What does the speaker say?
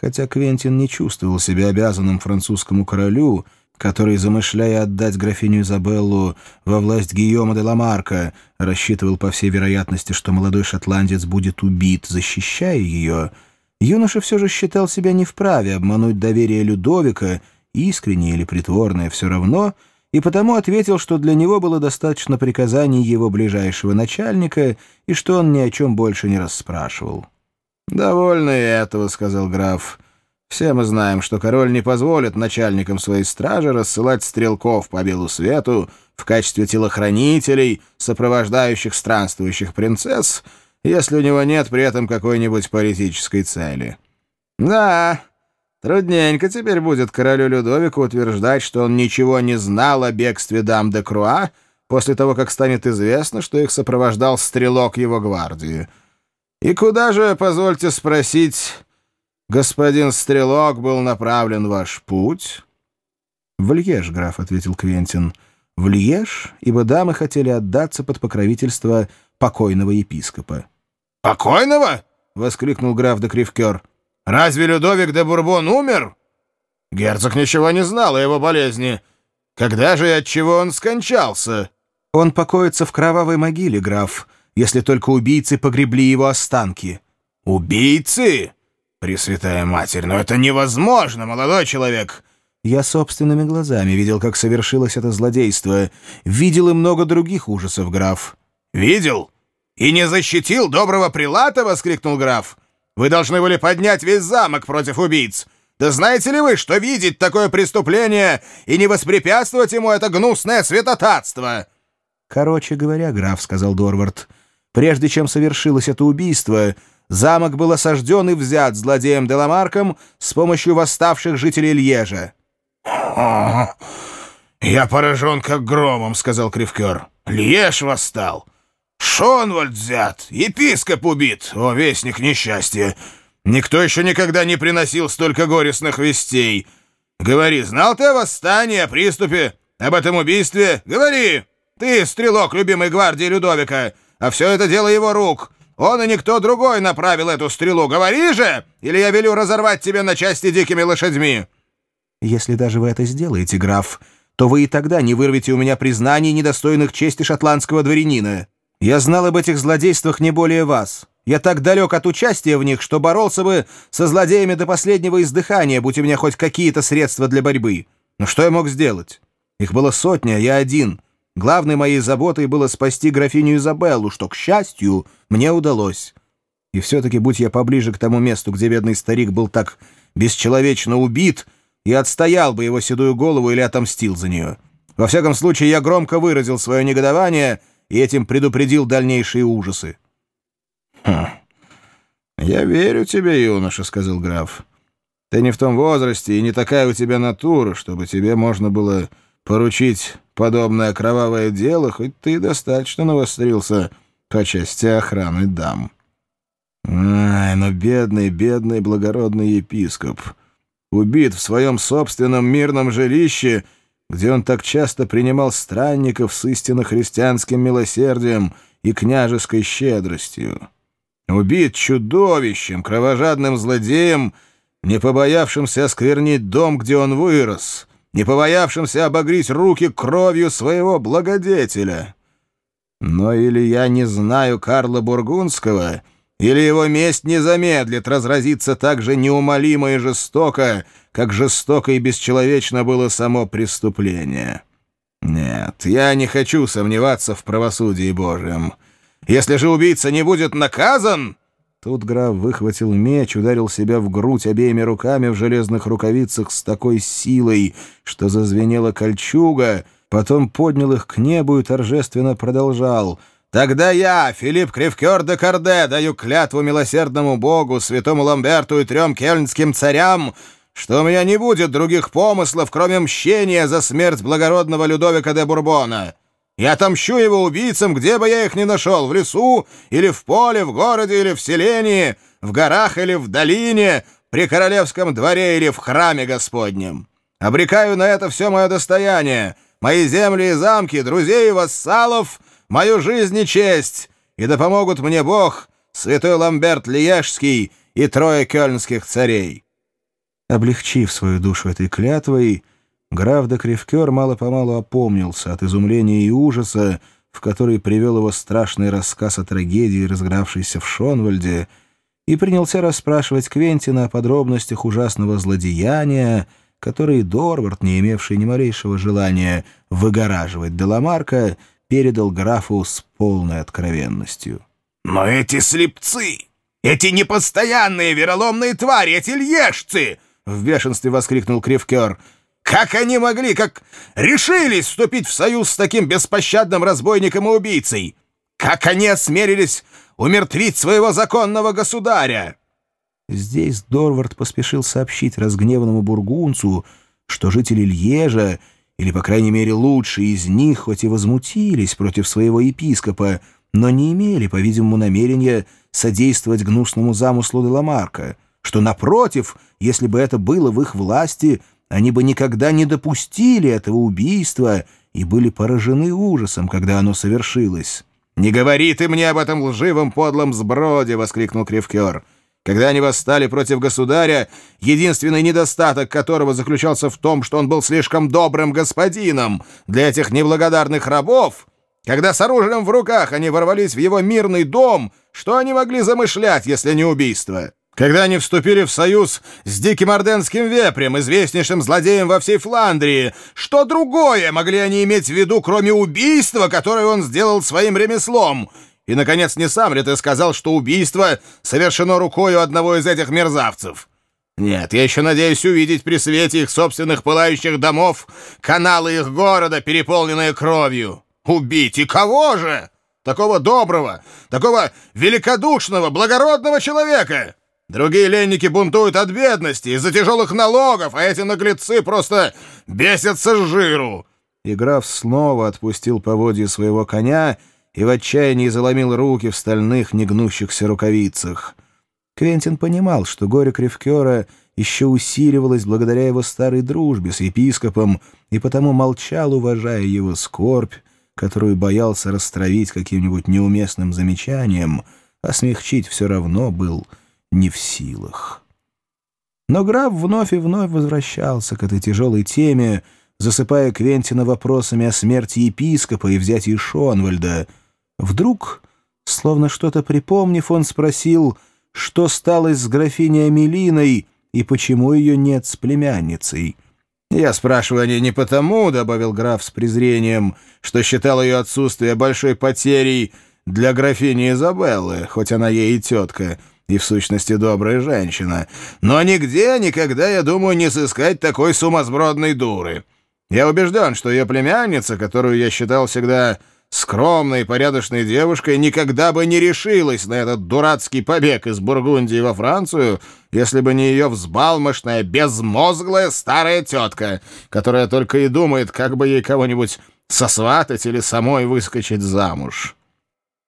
хотя Квентин не чувствовал себя обязанным французскому королю, который, замышляя отдать графиню Изабеллу во власть Гийома де Ламарка, рассчитывал, по всей вероятности, что молодой шотландец будет убит, защищая ее, юноша все же считал себя не вправе обмануть доверие Людовика, искреннее или притворное, все равно, и потому ответил, что для него было достаточно приказаний его ближайшего начальника и что он ни о чем больше не расспрашивал. «Довольно и этого», — сказал граф. Все мы знаем, что король не позволит начальникам своей стражи рассылать стрелков по белу свету в качестве телохранителей, сопровождающих странствующих принцесс, если у него нет при этом какой-нибудь политической цели. Да, трудненько теперь будет королю Людовику утверждать, что он ничего не знал о бегстве дам де Круа после того, как станет известно, что их сопровождал стрелок его гвардии. И куда же, позвольте спросить господин Стрелок, был направлен ваш путь?» «В Льеж, граф», — ответил Квентин. «В Льеж, ибо дамы хотели отдаться под покровительство покойного епископа». «Покойного?» — воскликнул граф де Кривкер. «Разве Людовик де Бурбон умер?» Герцог ничего не знал о его болезни. Когда же и от чего он скончался? Он покоится в кровавой могиле, граф, если только убийцы погребли его останки. Убийцы? «Пресвятая Матерь, но это невозможно, молодой человек!» Я собственными глазами видел, как совершилось это злодейство. Видел и много других ужасов, граф. «Видел? И не защитил доброго прилата?» — воскликнул граф. «Вы должны были поднять весь замок против убийц. Да знаете ли вы, что видеть такое преступление и не воспрепятствовать ему — это гнусное святотатство?» «Короче говоря, граф», — сказал Дорвард, — «прежде чем совершилось это убийство...» Замок был осажден и взят злодеем Деламарком с помощью восставших жителей Льежа. «Я поражен как громом», — сказал Кривкер. «Льеж восстал. Шонвальд взят. Епископ убит. О, вестник несчастья. Никто еще никогда не приносил столько горестных вестей. Говори, знал ты о восстании, о приступе, об этом убийстве? Говори! Ты, стрелок любимой гвардии Людовика, а все это дело его рук». Он и никто другой направил эту стрелу. Говори же, или я велю разорвать тебя на части дикими лошадьми!» «Если даже вы это сделаете, граф, то вы и тогда не вырвете у меня признаний, недостойных чести шотландского дворянина. Я знал об этих злодействах не более вас. Я так далек от участия в них, что боролся бы со злодеями до последнего издыхания, будь у меня хоть какие-то средства для борьбы. Но что я мог сделать? Их было сотня, я один». Главной моей заботой было спасти графиню Изабеллу, что, к счастью, мне удалось. И все-таки, будь я поближе к тому месту, где бедный старик был так бесчеловечно убит, я отстоял бы его седую голову или отомстил за нее. Во всяком случае, я громко выразил свое негодование и этим предупредил дальнейшие ужасы. «Хм. «Я верю тебе, юноша», — сказал граф. «Ты не в том возрасте и не такая у тебя натура, чтобы тебе можно было поручить подобное кровавое дело, хоть ты достаточно навострился по части охраны дам. Ай, но бедный, бедный благородный епископ. Убит в своем собственном мирном жилище, где он так часто принимал странников с истинно христианским милосердием и княжеской щедростью. Убит чудовищем, кровожадным злодеем, не побоявшимся осквернить дом, где он вырос — не побоявшимся обогреть руки кровью своего благодетеля. Но или я не знаю Карла Бургундского, или его месть не замедлит разразиться так же неумолимо и жестоко, как жестоко и бесчеловечно было само преступление. Нет, я не хочу сомневаться в правосудии Божьем. Если же убийца не будет наказан, Тут граф выхватил меч, ударил себя в грудь обеими руками в железных рукавицах с такой силой, что зазвенела кольчуга, потом поднял их к небу и торжественно продолжал. «Тогда я, Филипп Кривкер де Карде, даю клятву милосердному Богу, святому Ламберту и трем кельнским царям, что у меня не будет других помыслов, кроме мщения за смерть благородного Людовика де Бурбона». Я отомщу его убийцам, где бы я их ни нашел, в лесу или в поле, в городе или в селении, в горах или в долине, при королевском дворе или в храме Господнем. Обрекаю на это все мое достояние, мои земли и замки, друзей и вассалов, мою жизнь и честь, и да помогут мне Бог, святой Ламберт Лиежский и трое кёльнских царей». Облегчив свою душу этой клятвой, граф де Кривкер мало-помалу опомнился от изумления и ужаса, в который привел его страшный рассказ о трагедии, разгравшейся в Шонвальде, и принялся расспрашивать Квентина о подробностях ужасного злодеяния, которые Дорвард, не имевший ни малейшего желания выгораживать Деламарка, передал графу с полной откровенностью. «Но эти слепцы, эти непостоянные вероломные твари, эти льежцы!» — в бешенстве воскликнул Кривкер — как они могли, как решились вступить в союз с таким беспощадным разбойником и убийцей? Как они осмелились умертвить своего законного государя?» Здесь Дорвард поспешил сообщить разгневанному бургунцу, что жители Льежа, или, по крайней мере, лучшие из них, хоть и возмутились против своего епископа, но не имели, по-видимому, намерения содействовать гнусному замыслу Деламарка, что, напротив, если бы это было в их власти, они бы никогда не допустили этого убийства и были поражены ужасом, когда оно совершилось. «Не говори ты мне об этом лживом подлом сброде!» — воскликнул Кривкер. «Когда они восстали против государя, единственный недостаток которого заключался в том, что он был слишком добрым господином для этих неблагодарных рабов, когда с оружием в руках они ворвались в его мирный дом, что они могли замышлять, если не убийство?» Когда они вступили в союз с диким орденским вепрем, известнейшим злодеем во всей Фландрии. Что другое могли они иметь в виду, кроме убийства, которое он сделал своим ремеслом? И, наконец, не сам ли ты сказал, что убийство совершено рукою одного из этих мерзавцев? Нет, я еще надеюсь увидеть при свете их собственных пылающих домов каналы их города, переполненные кровью. Убить и кого же? Такого доброго, такого великодушного, благородного человека!» Другие ленники бунтуют от бедности из-за тяжелых налогов, а эти наглецы просто бесятся с жиру!» И граф снова отпустил поводья своего коня и в отчаянии заломил руки в стальных негнущихся рукавицах. Квентин понимал, что горе Кривкера еще усиливалось благодаря его старой дружбе с епископом и потому молчал, уважая его скорбь, которую боялся растравить каким-нибудь неуместным замечанием, а смягчить все равно был не в силах. Но граф вновь и вновь возвращался к этой тяжелой теме, засыпая Квентина вопросами о смерти епископа и взятии Шонвальда. Вдруг, словно что-то припомнив, он спросил, что стало с графиней Амелиной и почему ее нет с племянницей. «Я спрашиваю о ней не потому, — добавил граф с презрением, — что считал ее отсутствие большой потерей для графини Изабеллы, хоть она ей и тетка, — и в сущности добрая женщина. Но нигде никогда, я думаю, не сыскать такой сумасбродной дуры. Я убежден, что ее племянница, которую я считал всегда скромной и порядочной девушкой, никогда бы не решилась на этот дурацкий побег из Бургундии во Францию, если бы не ее взбалмошная, безмозглая старая тетка, которая только и думает, как бы ей кого-нибудь сосватать или самой выскочить замуж».